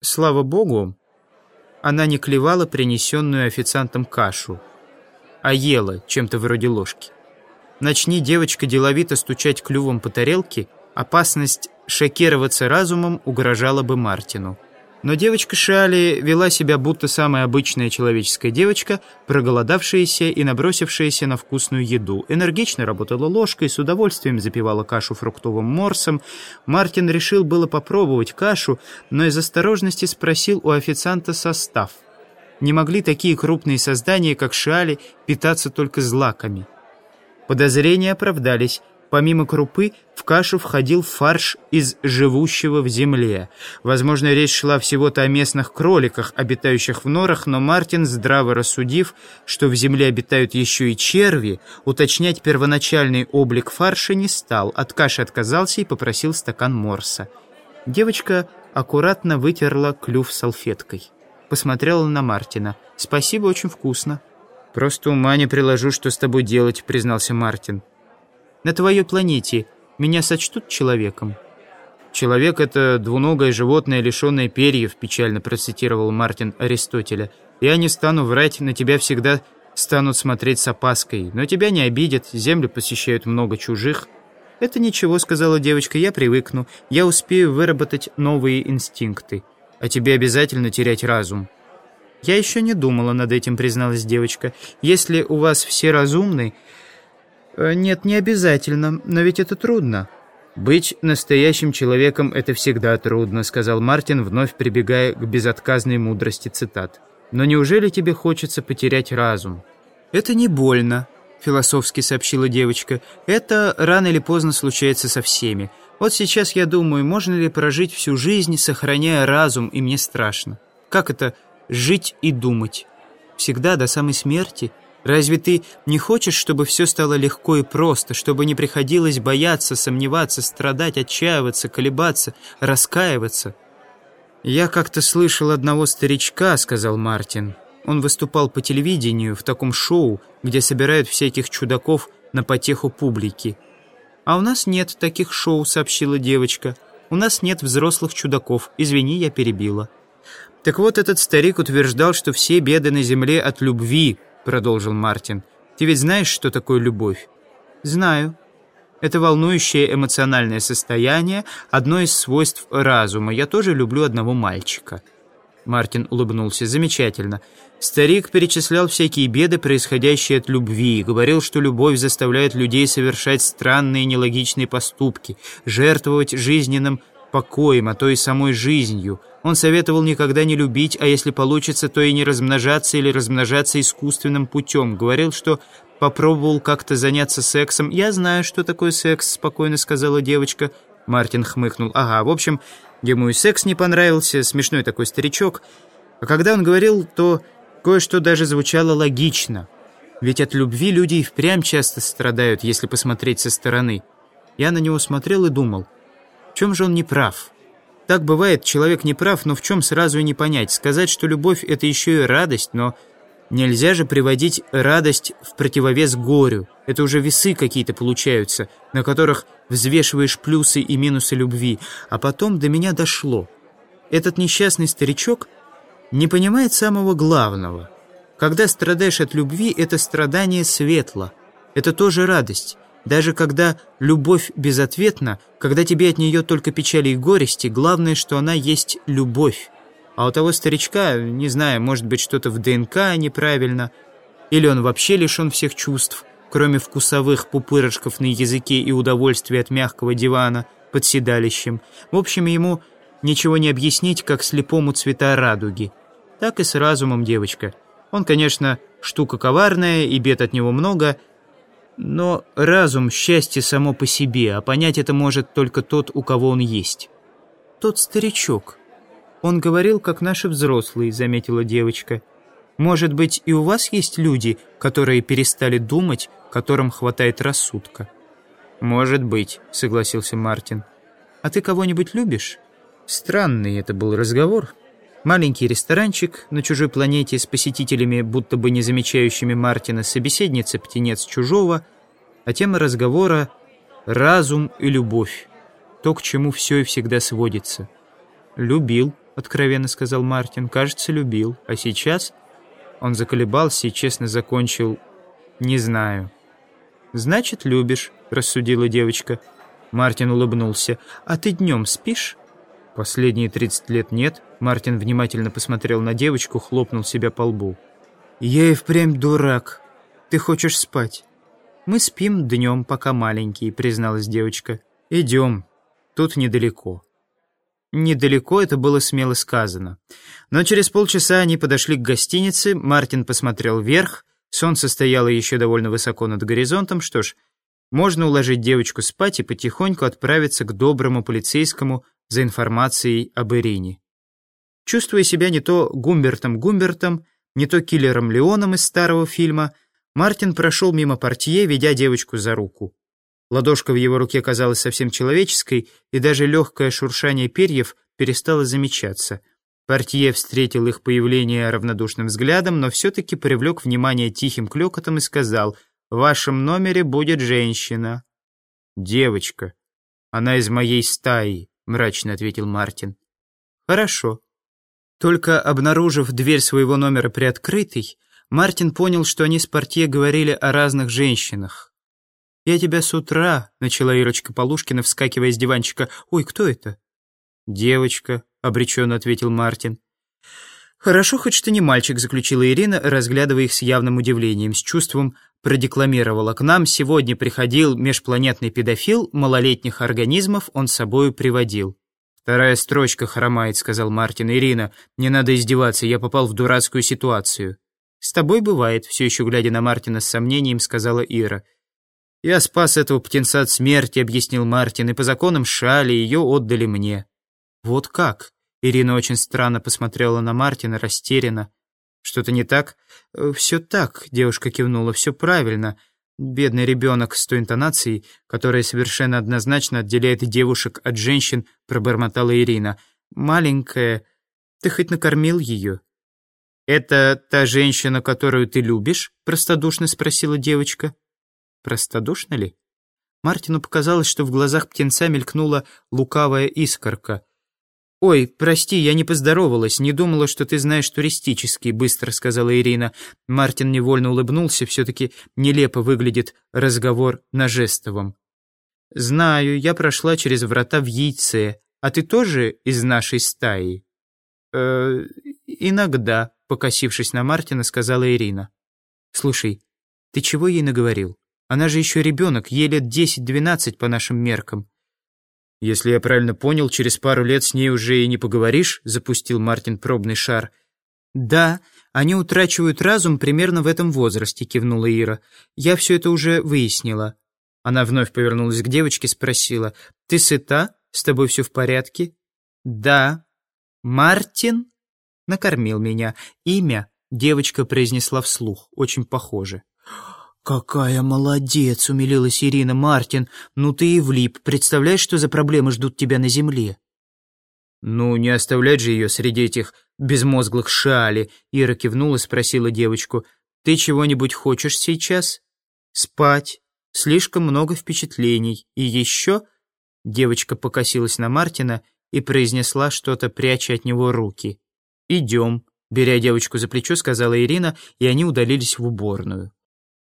Слава богу, она не клевала принесенную официантом кашу, а ела чем-то вроде ложки. Начни девочка деловито стучать клювом по тарелке, опасность шокироваться разумом угрожала бы Мартину. Но девочка Шали вела себя будто самая обычная человеческая девочка, проголодавшаяся и набросившаяся на вкусную еду. Энергично работала ложкой, с удовольствием запивала кашу фруктовым морсом. Мартин решил было попробовать кашу, но из осторожности спросил у официанта состав. Не могли такие крупные создания, как Шали, питаться только злаками. Подозрения оправдались. Помимо крупы, в кашу входил фарш из живущего в земле. Возможно, речь шла всего-то о местных кроликах, обитающих в норах, но Мартин, здраво рассудив, что в земле обитают еще и черви, уточнять первоначальный облик фарша не стал, от каши отказался и попросил стакан морса. Девочка аккуратно вытерла клюв салфеткой. Посмотрела на Мартина. «Спасибо, очень вкусно». «Просто ума не приложу, что с тобой делать», — признался Мартин. На твоей планете меня сочтут человеком?» «Человек — это двуногое животное, лишенное перьев», — печально процитировал Мартин Аристотеля. «Я не стану врать, на тебя всегда станут смотреть с опаской. Но тебя не обидят, землю посещают много чужих». «Это ничего», — сказала девочка, — «я привыкну. Я успею выработать новые инстинкты. А тебе обязательно терять разум». «Я еще не думала над этим», — призналась девочка. «Если у вас все разумны, «Нет, не обязательно, но ведь это трудно». «Быть настоящим человеком — это всегда трудно», — сказал Мартин, вновь прибегая к безотказной мудрости цитат. «Но неужели тебе хочется потерять разум?» «Это не больно», — философски сообщила девочка. «Это рано или поздно случается со всеми. Вот сейчас я думаю, можно ли прожить всю жизнь, сохраняя разум, и мне страшно. Как это жить и думать? Всегда до самой смерти?» Разве ты не хочешь, чтобы все стало легко и просто, чтобы не приходилось бояться, сомневаться, страдать, отчаиваться, колебаться, раскаиваться?» «Я как-то слышал одного старичка», — сказал Мартин. Он выступал по телевидению в таком шоу, где собирают всяких чудаков на потеху публики. «А у нас нет таких шоу», — сообщила девочка. «У нас нет взрослых чудаков. Извини, я перебила». Так вот, этот старик утверждал, что все беды на земле от любви, продолжил Мартин. «Ты ведь знаешь, что такое любовь?» «Знаю. Это волнующее эмоциональное состояние, одно из свойств разума. Я тоже люблю одного мальчика». Мартин улыбнулся. «Замечательно. Старик перечислял всякие беды, происходящие от любви, говорил, что любовь заставляет людей совершать странные нелогичные поступки, жертвовать жизненным покоем, а то и самой жизнью. Он советовал никогда не любить, а если получится, то и не размножаться или размножаться искусственным путем. Говорил, что попробовал как-то заняться сексом. «Я знаю, что такое секс», — спокойно сказала девочка. Мартин хмыкнул. «Ага, в общем, ему и секс не понравился, смешной такой старичок. А когда он говорил, то кое-что даже звучало логично. Ведь от любви люди и впрямь часто страдают, если посмотреть со стороны. Я на него смотрел и думал — чем же он не прав? Так бывает, человек не прав, но в чем сразу и не понять. Сказать, что любовь — это еще и радость, но нельзя же приводить радость в противовес горю. Это уже весы какие-то получаются, на которых взвешиваешь плюсы и минусы любви. А потом до меня дошло. Этот несчастный старичок не понимает самого главного. Когда страдаешь от любви, это страдание светло. Это тоже радость. Даже когда любовь безответна, когда тебе от нее только печали и горести, главное, что она есть любовь. А у того старичка, не знаю, может быть, что-то в ДНК неправильно, или он вообще лишен всех чувств, кроме вкусовых пупырышков на языке и удовольствия от мягкого дивана под седалищем. В общем, ему ничего не объяснить, как слепому цвета радуги. Так и с разумом, девочка. Он, конечно, штука коварная, и бед от него много, но разум — счастье само по себе, а понять это может только тот, у кого он есть. Тот старичок. Он говорил, как наши взрослые, заметила девочка. Может быть, и у вас есть люди, которые перестали думать, которым хватает рассудка? Может быть, согласился Мартин. А ты кого-нибудь любишь? Странный это был разговор. Маленький ресторанчик на чужой планете с посетителями, будто бы не замечающими Мартина, собеседница птенец чужого, а тема разговора — разум и любовь, то, к чему все и всегда сводится. «Любил», откровенно сказал Мартин. «Кажется, любил. А сейчас...» Он заколебался и честно закончил «Не знаю». «Значит, любишь», — рассудила девочка. Мартин улыбнулся. «А ты днем спишь?» «Последние тридцать лет нет». Мартин внимательно посмотрел на девочку, хлопнул себя по лбу. «Я и впрямь дурак. Ты хочешь спать?» «Мы спим днем, пока маленькие», — призналась девочка. «Идем. Тут недалеко». Недалеко это было смело сказано. Но через полчаса они подошли к гостинице, Мартин посмотрел вверх, солнце стояло еще довольно высоко над горизонтом, что ж, можно уложить девочку спать и потихоньку отправиться к доброму полицейскому за информацией об Ирине. Чувствуя себя не то Гумбертом Гумбертом, не то киллером Леоном из старого фильма, Мартин прошел мимо портье, ведя девочку за руку. Ладошка в его руке казалась совсем человеческой, и даже легкое шуршание перьев перестало замечаться. Портье встретил их появление равнодушным взглядом, но все-таки привлек внимание тихим клёкотом и сказал «В вашем номере будет женщина». «Девочка. Она из моей стаи», — мрачно ответил Мартин. «Хорошо». Только обнаружив дверь своего номера приоткрытой, Мартин понял, что они с портье говорили о разных женщинах. «Я тебя с утра», — начала Ирочка Полушкина, вскакивая с диванчика. «Ой, кто это?» «Девочка», — обреченно ответил Мартин. «Хорошо, хоть что не мальчик», — заключила Ирина, разглядывая их с явным удивлением, с чувством продекламировала. «К нам сегодня приходил межпланетный педофил, малолетних организмов он с собою приводил». «Вторая строчка хромает», — сказал Мартин. «Ирина, не надо издеваться, я попал в дурацкую ситуацию». «С тобой бывает», — все еще глядя на Мартина с сомнением, сказала Ира. «Я спас этого птенца от смерти», — объяснил Мартин, «и по законам Шали ее отдали мне». «Вот как?» Ирина очень странно посмотрела на Мартина, растерянно. «Что-то не так?» «Э, «Все так», — девушка кивнула, «все правильно». Бедный ребенок с той интонацией, которая совершенно однозначно отделяет девушек от женщин, пробормотала Ирина. «Маленькая, ты хоть накормил ее?» «Это та женщина, которую ты любишь?» — простодушно спросила девочка. Простодушно ли? Мартину показалось, что в глазах птенца мелькнула лукавая искорка. «Ой, прости, я не поздоровалась, не думала, что ты знаешь туристический», — быстро сказала Ирина. Мартин невольно улыбнулся, все-таки нелепо выглядит разговор на жестовом. «Знаю, я прошла через врата в яйце. А ты тоже из нашей стаи?» «Э, иногда», — покосившись на Мартина, сказала Ирина. «Слушай, ты чего ей наговорил?» Она же еще ребенок, ей лет 10-12 по нашим меркам. «Если я правильно понял, через пару лет с ней уже и не поговоришь?» запустил Мартин пробный шар. «Да, они утрачивают разум примерно в этом возрасте», кивнула Ира. «Я все это уже выяснила». Она вновь повернулась к девочке, спросила. «Ты сыта? С тобой все в порядке?» «Да». «Мартин?» Накормил меня. Имя девочка произнесла вслух, очень похоже. «Какая молодец!» — умилилась Ирина. «Мартин, ну ты и влип. Представляешь, что за проблемы ждут тебя на земле?» «Ну, не оставлять же ее среди этих безмозглых шали!» Ира кивнула спросила девочку. «Ты чего-нибудь хочешь сейчас?» «Спать. Слишком много впечатлений. И еще...» Девочка покосилась на Мартина и произнесла что-то, пряча от него руки. «Идем», — беря девочку за плечо, сказала Ирина, и они удалились в уборную.